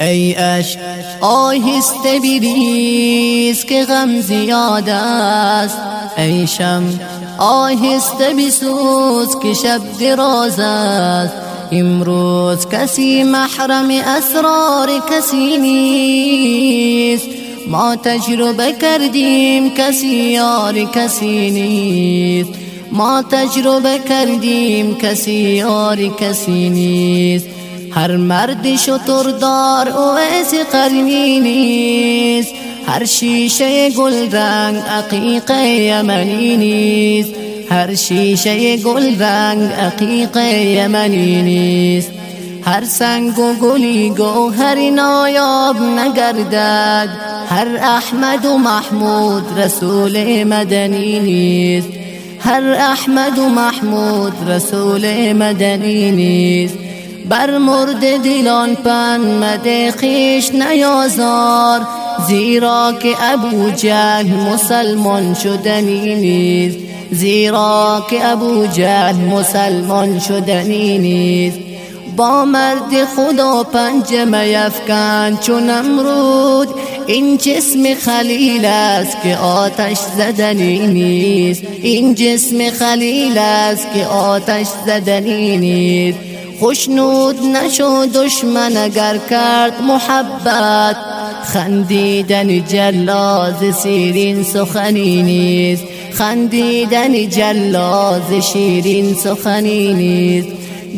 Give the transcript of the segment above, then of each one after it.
ای عشق آهسته بیریز که غم زیاد است. ای شم آهسته بیسوز که شب دراز است. امروز کسی محرم اسرار کسی نیست. ما تجربه کردیم کسی یار کسی نیست. ما تجربه کردیم کسی یار کسی نیست. هر مرد شطردار اویس قرنی نیست. هر شیشه گل رنگ عقیق یمنی نیست. هر شیشه گل رنگ عقیق یمنی نیست. هر سنگ و گلی گوهر نایاب نگردد. هر احمد و محمود رسول مدنی نیست. هر احمد و محمود رسول مدنی نیست. بر مرد دلان پن مده خیش نیازار زیرا که ابو جهل مسلمان شدنی نیست. زیرا که ابو جهل مسلمان شدنی نیست. با مرد خدا پنجم یفکن چون امرود این جسم خلیل است که آتش زدنی نیست. این جسم خلیل است که آتش زدنی نیست. خوشنود نشو دشمن اگر کرد محبت. خندیدن جلاز سیرین سخنی نیست. خندیدن جلاز شیرین سخنی نیست.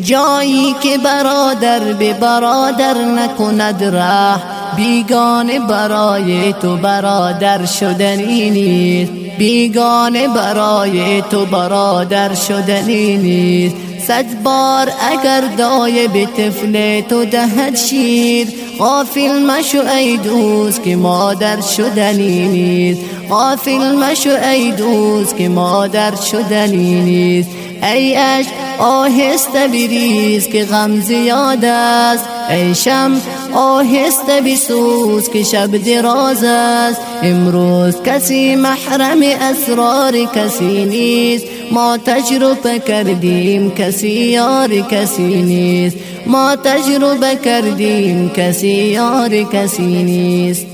جایی که برادر به برادر نکند راه بیگانه برای تو برادر شدنی نیست. بیگانه برای تو برادر شدنی نیست. صد بار اگر دای به طفل تو دهد شیر. غافل مشو ای دوست که مادر شدنی نیست. غافل مشو ای دوست که مادر شدنی نیست. ای اش آهسته بریز که غم زیاد است. ای شم آهسته بسوز که شب دراز است. امروز کسی محرم اسرار کسی نیست. ما تجربه کردیم کسی یار کسی نیست ما تجربه کردیم کسی یار کسی نیست